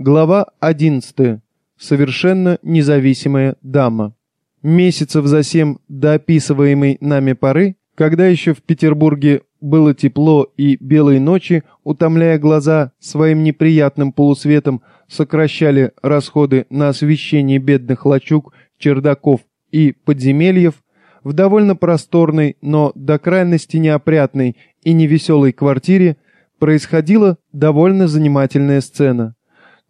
Глава 11. Совершенно независимая дама. Месяцев за семь до описываемой нами поры, когда еще в Петербурге было тепло и белые ночи, утомляя глаза своим неприятным полусветом, сокращали расходы на освещение бедных лачуг, чердаков и подземельев, в довольно просторной, но до крайности неопрятной и невеселой квартире происходила довольно занимательная сцена.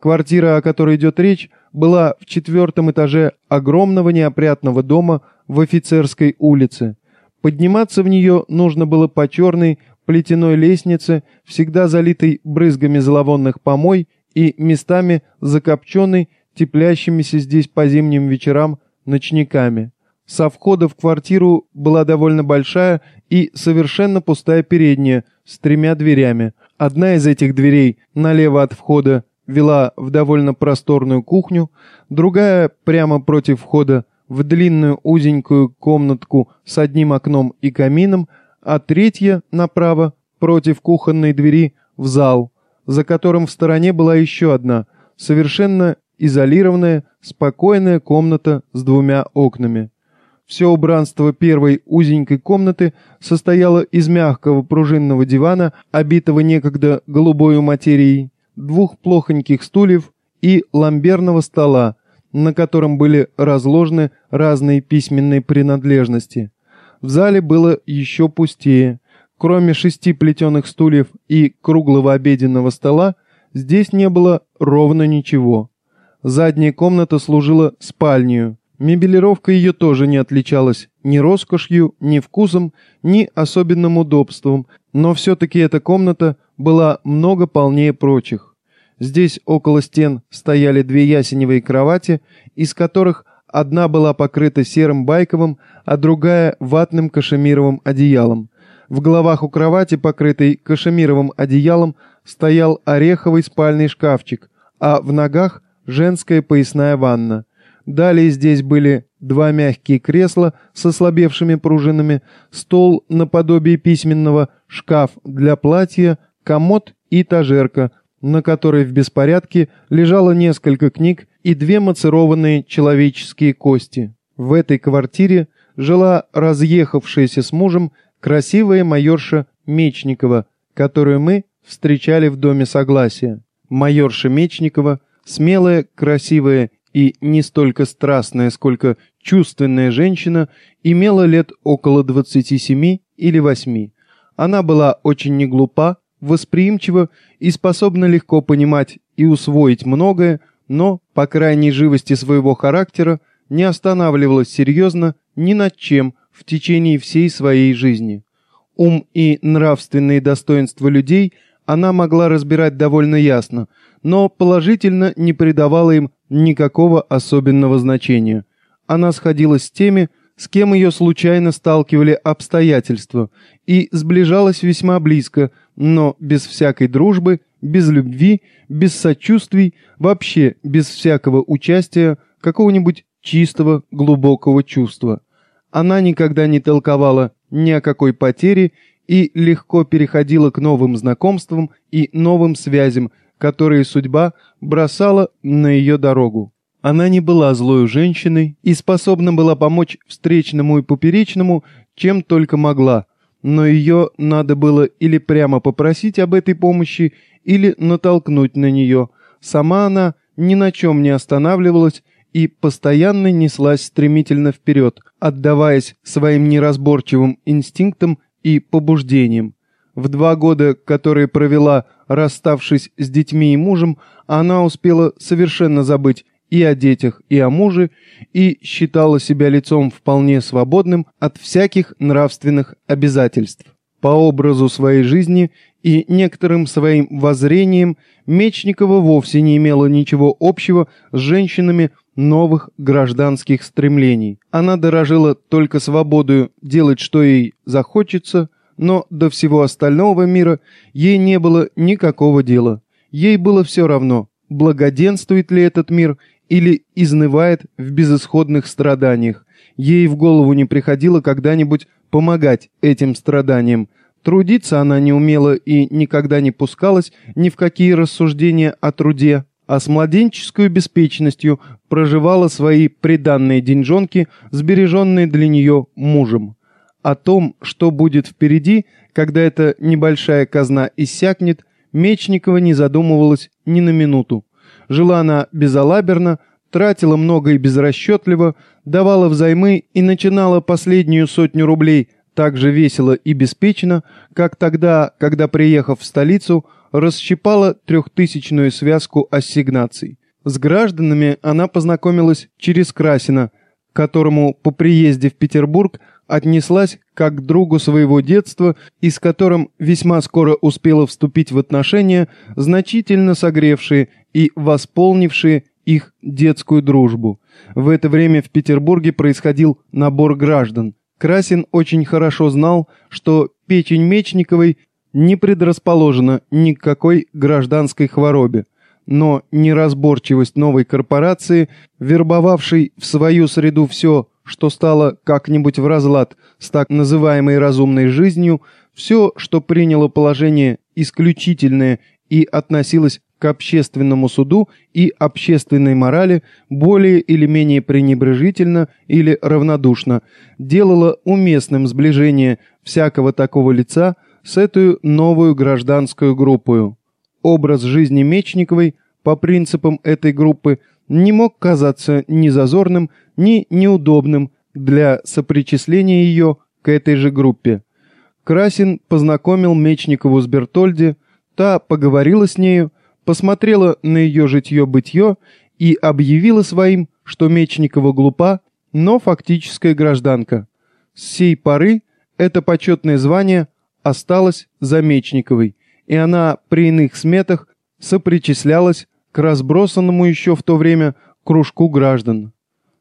Квартира, о которой идет речь, была в четвертом этаже огромного неопрятного дома в офицерской улице. Подниматься в нее нужно было по черной плетяной лестнице, всегда залитой брызгами зловонных помой и местами закопченной, теплящимися здесь по зимним вечерам ночниками. Со входа в квартиру была довольно большая и совершенно пустая передняя с тремя дверями. Одна из этих дверей налево от входа вела в довольно просторную кухню, другая прямо против входа в длинную узенькую комнатку с одним окном и камином, а третья направо против кухонной двери в зал, за которым в стороне была еще одна, совершенно изолированная, спокойная комната с двумя окнами. Все убранство первой узенькой комнаты состояло из мягкого пружинного дивана, обитого некогда голубой материей, двух плохоньких стульев и ламберного стола, на котором были разложены разные письменные принадлежности. В зале было еще пустее. Кроме шести плетеных стульев и круглого обеденного стола, здесь не было ровно ничего. Задняя комната служила спальней. Мебелировка ее тоже не отличалась ни роскошью, ни вкусом, ни особенным удобством, но все-таки эта комната была много полнее прочих. Здесь около стен стояли две ясеневые кровати, из которых одна была покрыта серым байковым, а другая ватным кашемировым одеялом. В головах у кровати, покрытой кашемировым одеялом, стоял ореховый спальный шкафчик, а в ногах женская поясная ванна. Далее здесь были два мягкие кресла с ослабевшими пружинами, стол наподобие письменного, шкаф для платья, комод и этажерка, на которой в беспорядке лежало несколько книг и две мацерованные человеческие кости. В этой квартире жила разъехавшаяся с мужем красивая майорша Мечникова, которую мы встречали в Доме Согласия. Майорша Мечникова, смелая, красивая и не столько страстная, сколько чувственная женщина, имела лет около 27 или 8. Она была очень неглупа, восприимчива и способна легко понимать и усвоить многое, но, по крайней живости своего характера, не останавливалась серьезно ни над чем в течение всей своей жизни. Ум и нравственные достоинства людей она могла разбирать довольно ясно, но положительно не придавала им никакого особенного значения. Она сходилась с теми, с кем ее случайно сталкивали обстоятельства, и сближалась весьма близко, но без всякой дружбы, без любви, без сочувствий, вообще без всякого участия какого-нибудь чистого, глубокого чувства. Она никогда не толковала ни о какой потере и легко переходила к новым знакомствам и новым связям, которые судьба бросала на ее дорогу. Она не была злой женщиной и способна была помочь встречному и поперечному, чем только могла, но ее надо было или прямо попросить об этой помощи, или натолкнуть на нее. Сама она ни на чем не останавливалась и постоянно неслась стремительно вперед, отдаваясь своим неразборчивым инстинктам и побуждениям. В два года, которые провела, расставшись с детьми и мужем, она успела совершенно забыть и о детях, и о муже, и считала себя лицом вполне свободным от всяких нравственных обязательств. По образу своей жизни и некоторым своим воззрениям Мечникова вовсе не имела ничего общего с женщинами новых гражданских стремлений. Она дорожила только свободою делать, что ей захочется, но до всего остального мира ей не было никакого дела. Ей было все равно, благоденствует ли этот мир или изнывает в безысходных страданиях. Ей в голову не приходило когда-нибудь помогать этим страданиям. Трудиться она не умела и никогда не пускалась ни в какие рассуждения о труде. а с младенческой беспечностью проживала свои приданные деньжонки, сбереженные для нее мужем. О том, что будет впереди, когда эта небольшая казна иссякнет, Мечникова не задумывалась ни на минуту. Жила она безалаберно, тратила много и безрасчетливо, давала взаймы и начинала последнюю сотню рублей так же весело и беспечно, как тогда, когда, приехав в столицу, расщипала трехтысячную связку ассигнаций. С гражданами она познакомилась через Красина, которому по приезде в Петербург отнеслась как к другу своего детства и с которым весьма скоро успела вступить в отношения, значительно согревшие и восполнившие их детскую дружбу. В это время в Петербурге происходил набор граждан. Красин очень хорошо знал, что печень Мечниковой не предрасположена ни к какой гражданской хворобе, но неразборчивость новой корпорации, вербовавшей в свою среду все, что стало как-нибудь в разлад с так называемой разумной жизнью, все, что приняло положение исключительное и относилось к общественному суду и общественной морали более или менее пренебрежительно или равнодушно, делало уместным сближение всякого такого лица с этой новую гражданскую группою. Образ жизни Мечниковой по принципам этой группы не мог казаться ни зазорным, ни неудобным для сопричисления ее к этой же группе. Красин познакомил Мечникову с Бертольди, та поговорила с нею, посмотрела на ее житье-бытье и объявила своим, что Мечникова глупа, но фактическая гражданка. С сей поры это почетное звание осталось за Мечниковой, и она при иных сметах сопричислялась к разбросанному еще в то время кружку граждан.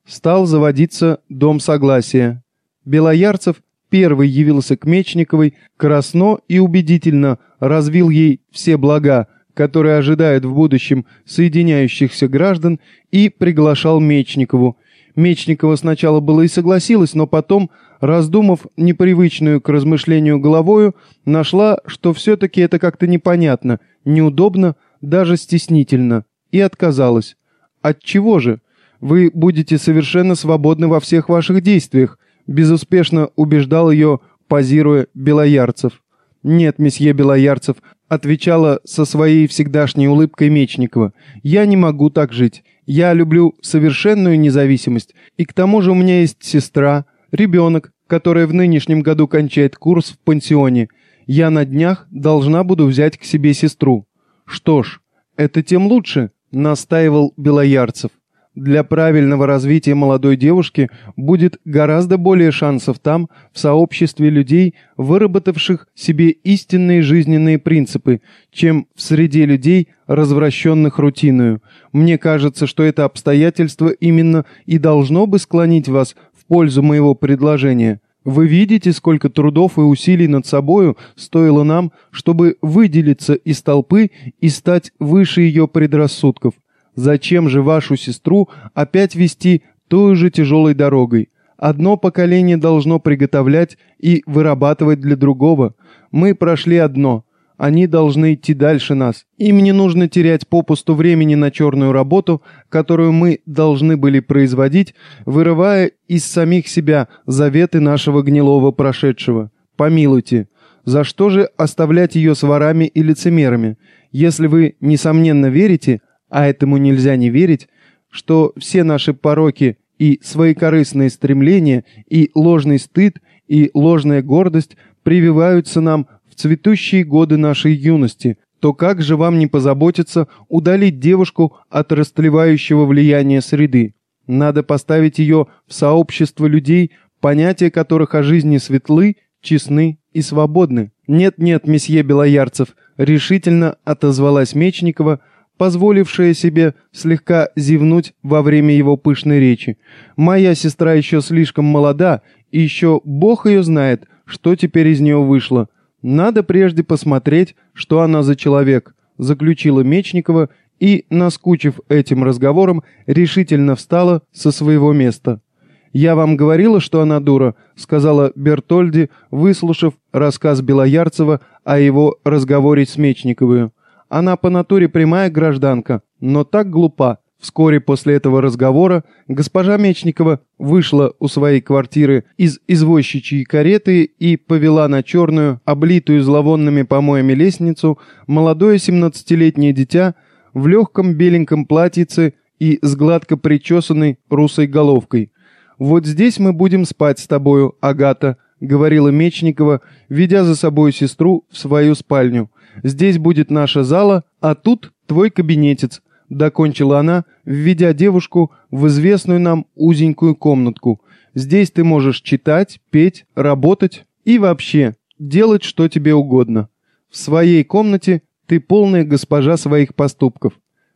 Стал заводиться Дом Согласия. Белоярцев первый явился к Мечниковой, красно и убедительно развил ей все блага, которые ожидают в будущем соединяющихся граждан, и приглашал Мечникову. Мечникова сначала было и согласилась, но потом, раздумав непривычную к размышлению головою, нашла, что все-таки это как-то непонятно, неудобно, даже стеснительно, и отказалась. Отчего же? Вы будете совершенно свободны во всех ваших действиях, безуспешно убеждал ее, позируя Белоярцев. «Нет, месье Белоярцев», — отвечала со своей всегдашней улыбкой Мечникова, «я не могу так жить. Я люблю совершенную независимость, и к тому же у меня есть сестра, ребенок, которая в нынешнем году кончает курс в пансионе. Я на днях должна буду взять к себе сестру». «Что ж, это тем лучше», — настаивал Белоярцев. Для правильного развития молодой девушки будет гораздо более шансов там, в сообществе людей, выработавших себе истинные жизненные принципы, чем в среде людей, развращенных рутиною. Мне кажется, что это обстоятельство именно и должно бы склонить вас в пользу моего предложения. Вы видите, сколько трудов и усилий над собою стоило нам, чтобы выделиться из толпы и стать выше ее предрассудков. Зачем же вашу сестру опять вести той же тяжелой дорогой? Одно поколение должно приготовлять и вырабатывать для другого. Мы прошли одно. Они должны идти дальше нас. Им не нужно терять попусту времени на черную работу, которую мы должны были производить, вырывая из самих себя заветы нашего гнилого прошедшего. Помилуйте. За что же оставлять ее с ворами и лицемерами? Если вы, несомненно, верите, а этому нельзя не верить, что все наши пороки и свои корыстные стремления, и ложный стыд, и ложная гордость прививаются нам в цветущие годы нашей юности, то как же вам не позаботиться удалить девушку от растлевающего влияния среды? Надо поставить ее в сообщество людей, понятия которых о жизни светлы, честны и свободны. «Нет-нет, месье Белоярцев», — решительно отозвалась Мечникова, — позволившая себе слегка зевнуть во время его пышной речи. «Моя сестра еще слишком молода, и еще бог ее знает, что теперь из нее вышло. Надо прежде посмотреть, что она за человек», — заключила Мечникова и, наскучив этим разговором, решительно встала со своего места. «Я вам говорила, что она дура», — сказала Бертольди, выслушав рассказ Белоярцева о его разговоре с Мечниковой. Она по натуре прямая гражданка, но так глупа. Вскоре после этого разговора госпожа Мечникова вышла у своей квартиры из извозчичьей кареты и повела на черную, облитую зловонными помоями лестницу молодое семнадцатилетнее дитя в легком беленьком платьице и с гладко причесанной русой головкой. «Вот здесь мы будем спать с тобою, Агата», — говорила Мечникова, ведя за собой сестру в свою спальню. «Здесь будет наша зала, а тут твой кабинетец», — докончила она, введя девушку в известную нам узенькую комнатку. «Здесь ты можешь читать, петь, работать и вообще делать, что тебе угодно. В своей комнате ты полная госпожа своих поступков».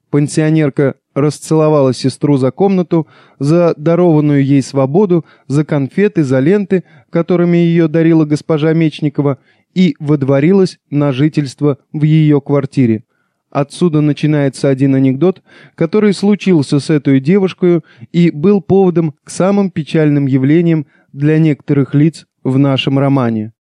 Пансионерка расцеловала сестру за комнату, за дарованную ей свободу, за конфеты, за ленты, которыми ее дарила госпожа Мечникова, и водворилась на жительство в ее квартире. Отсюда начинается один анекдот, который случился с этой девушкой и был поводом к самым печальным явлениям для некоторых лиц в нашем романе.